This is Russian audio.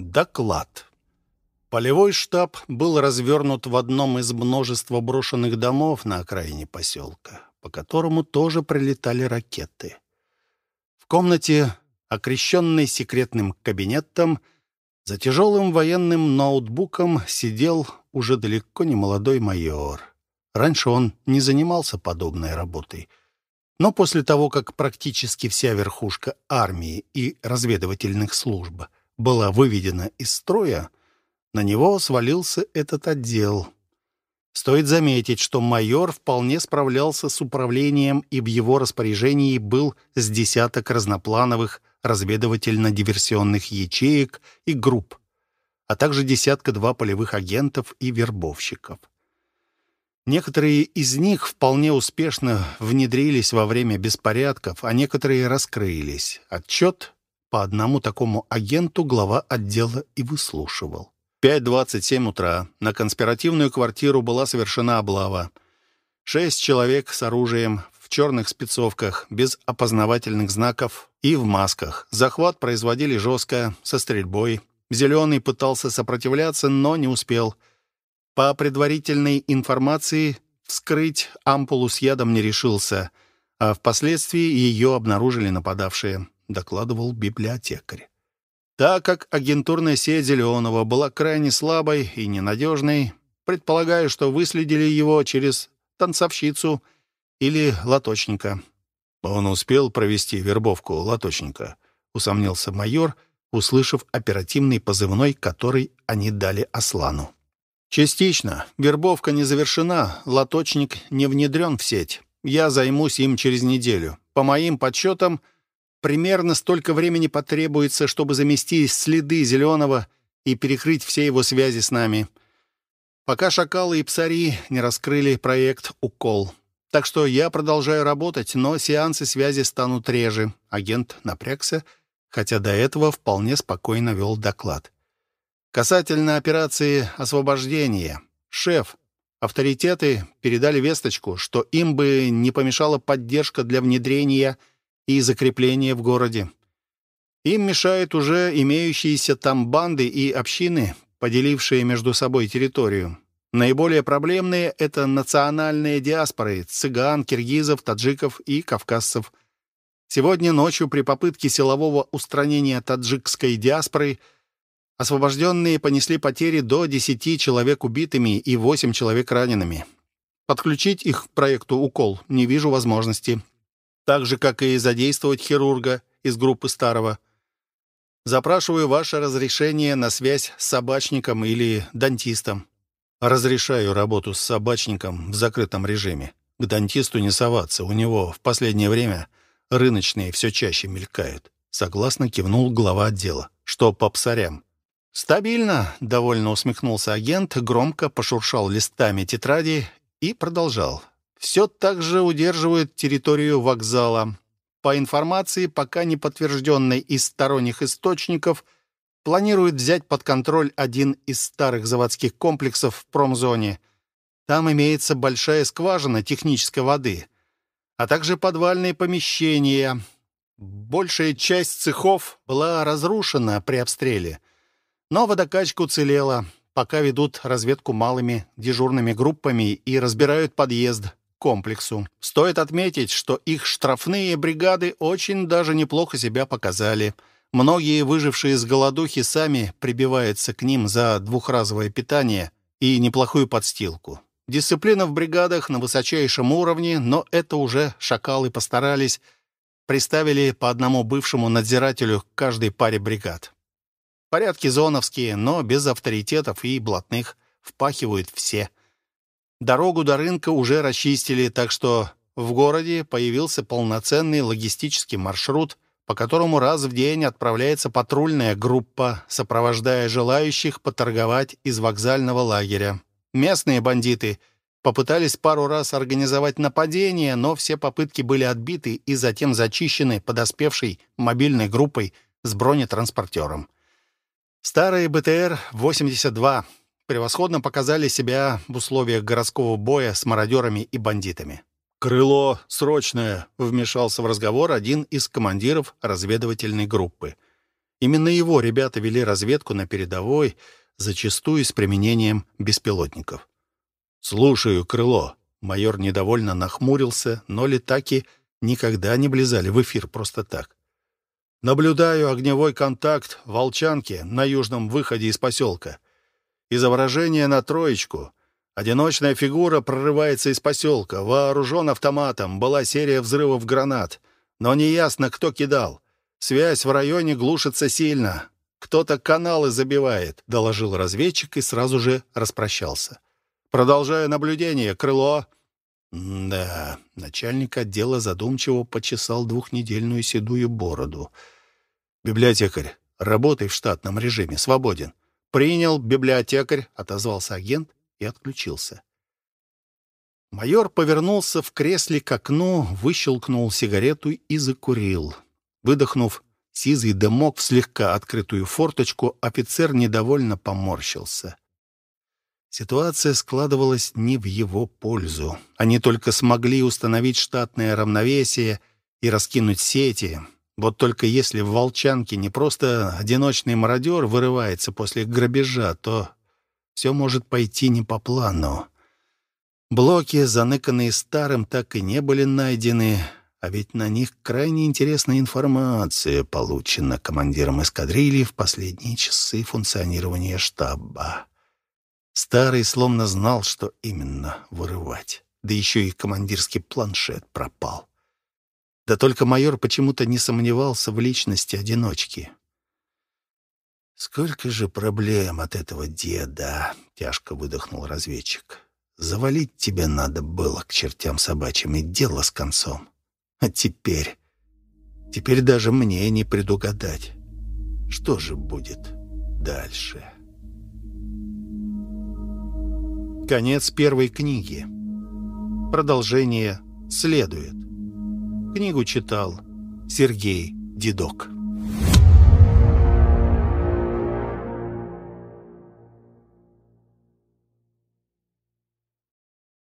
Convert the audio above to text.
Доклад. Полевой штаб был развернут в одном из множества брошенных домов на окраине поселка, по которому тоже прилетали ракеты. В комнате, окрещенной секретным кабинетом, за тяжелым военным ноутбуком сидел уже далеко не молодой майор. Раньше он не занимался подобной работой. Но после того, как практически вся верхушка армии и разведывательных служб была выведена из строя, на него свалился этот отдел. Стоит заметить, что майор вполне справлялся с управлением, и в его распоряжении был с десяток разноплановых разведывательно-диверсионных ячеек и групп, а также десятка-два полевых агентов и вербовщиков. Некоторые из них вполне успешно внедрились во время беспорядков, а некоторые раскрылись. Отчет по одному такому агенту глава отдела и выслушивал. 5.27 утра. На конспиративную квартиру была совершена облава. Шесть человек с оружием, в черных спецовках, без опознавательных знаков и в масках. Захват производили жестко, со стрельбой. Зеленый пытался сопротивляться, но не успел. По предварительной информации, вскрыть ампулу с ядом не решился, а впоследствии ее обнаружили нападавшие, докладывал библиотекарь. Так как агентурная сеть Зеленого была крайне слабой и ненадежной, предполагаю, что выследили его через танцовщицу или лоточника. Он успел провести вербовку лоточника, усомнился майор, услышав оперативный позывной, который они дали Аслану. «Частично. Вербовка не завершена, лоточник не внедрен в сеть. Я займусь им через неделю. По моим подсчетам, Примерно столько времени потребуется, чтобы замести следы Зеленого и перекрыть все его связи с нами. Пока шакалы и псари не раскрыли проект «Укол». Так что я продолжаю работать, но сеансы связи станут реже. Агент напрягся, хотя до этого вполне спокойно вел доклад. Касательно операции освобождения. Шеф, авторитеты передали весточку, что им бы не помешала поддержка для внедрения и закрепления в городе. Им мешают уже имеющиеся там банды и общины, поделившие между собой территорию. Наиболее проблемные — это национальные диаспоры — цыган, киргизов, таджиков и кавказцев. Сегодня ночью при попытке силового устранения таджикской диаспоры освобожденные понесли потери до 10 человек убитыми и 8 человек ранеными. Подключить их к проекту «Укол» не вижу возможности так же, как и задействовать хирурга из группы старого. Запрашиваю ваше разрешение на связь с собачником или дантистом. Разрешаю работу с собачником в закрытом режиме. К дантисту не соваться, у него в последнее время рыночные все чаще мелькают. Согласно кивнул глава отдела. Что по псарям? «Стабильно», — довольно усмехнулся агент, громко пошуршал листами тетради и продолжал все так же удерживают территорию вокзала. По информации, пока не подтвержденной из сторонних источников, планируют взять под контроль один из старых заводских комплексов в промзоне. Там имеется большая скважина технической воды, а также подвальные помещения. Большая часть цехов была разрушена при обстреле, но водокачка уцелела, пока ведут разведку малыми дежурными группами и разбирают подъезд комплексу. Стоит отметить, что их штрафные бригады очень даже неплохо себя показали. Многие выжившие с голодухи сами прибиваются к ним за двухразовое питание и неплохую подстилку. Дисциплина в бригадах на высочайшем уровне, но это уже шакалы постарались. Приставили по одному бывшему надзирателю к каждой паре бригад. Порядки зоновские, но без авторитетов и блатных. Впахивают все. Дорогу до рынка уже расчистили, так что в городе появился полноценный логистический маршрут, по которому раз в день отправляется патрульная группа, сопровождая желающих поторговать из вокзального лагеря. Местные бандиты попытались пару раз организовать нападение, но все попытки были отбиты и затем зачищены подоспевшей мобильной группой с бронетранспортером. Старые БТР-82 превосходно показали себя в условиях городского боя с мародерами и бандитами. «Крыло срочное!» — вмешался в разговор один из командиров разведывательной группы. Именно его ребята вели разведку на передовой, зачастую с применением беспилотников. «Слушаю, крыло». Майор недовольно нахмурился, но летаки никогда не влезали в эфир просто так. «Наблюдаю огневой контакт в Волчанке на южном выходе из поселка. Изображение на троечку. Одиночная фигура прорывается из поселка. Вооружен автоматом. Была серия взрывов гранат. Но неясно, кто кидал. Связь в районе глушится сильно. Кто-то каналы забивает», — доложил разведчик и сразу же распрощался. Продолжая наблюдение, крыло...» «Да...» — начальник отдела задумчиво почесал двухнедельную седую бороду. «Библиотекарь, работай в штатном режиме, свободен». «Принял, библиотекарь», — отозвался агент и отключился. Майор повернулся в кресле к окну, выщелкнул сигарету и закурил. Выдохнув сизый дымок в слегка открытую форточку, офицер недовольно поморщился. Ситуация складывалась не в его пользу. Они только смогли установить штатное равновесие и раскинуть сети. Вот только если в Волчанке не просто одиночный мародер вырывается после грабежа, то все может пойти не по плану. Блоки, заныканные старым, так и не были найдены, а ведь на них крайне интересная информация получена командиром эскадрильи в последние часы функционирования штаба. Старый словно знал, что именно вырывать. Да еще и командирский планшет пропал. Да только майор почему-то не сомневался в личности одиночки. «Сколько же проблем от этого деда!» — тяжко выдохнул разведчик. «Завалить тебе надо было к чертям собачьим, и дело с концом. А теперь... Теперь даже мне не предугадать, что же будет дальше». Конец первой книги. Продолжение следует. Книгу читал Сергей Дедок.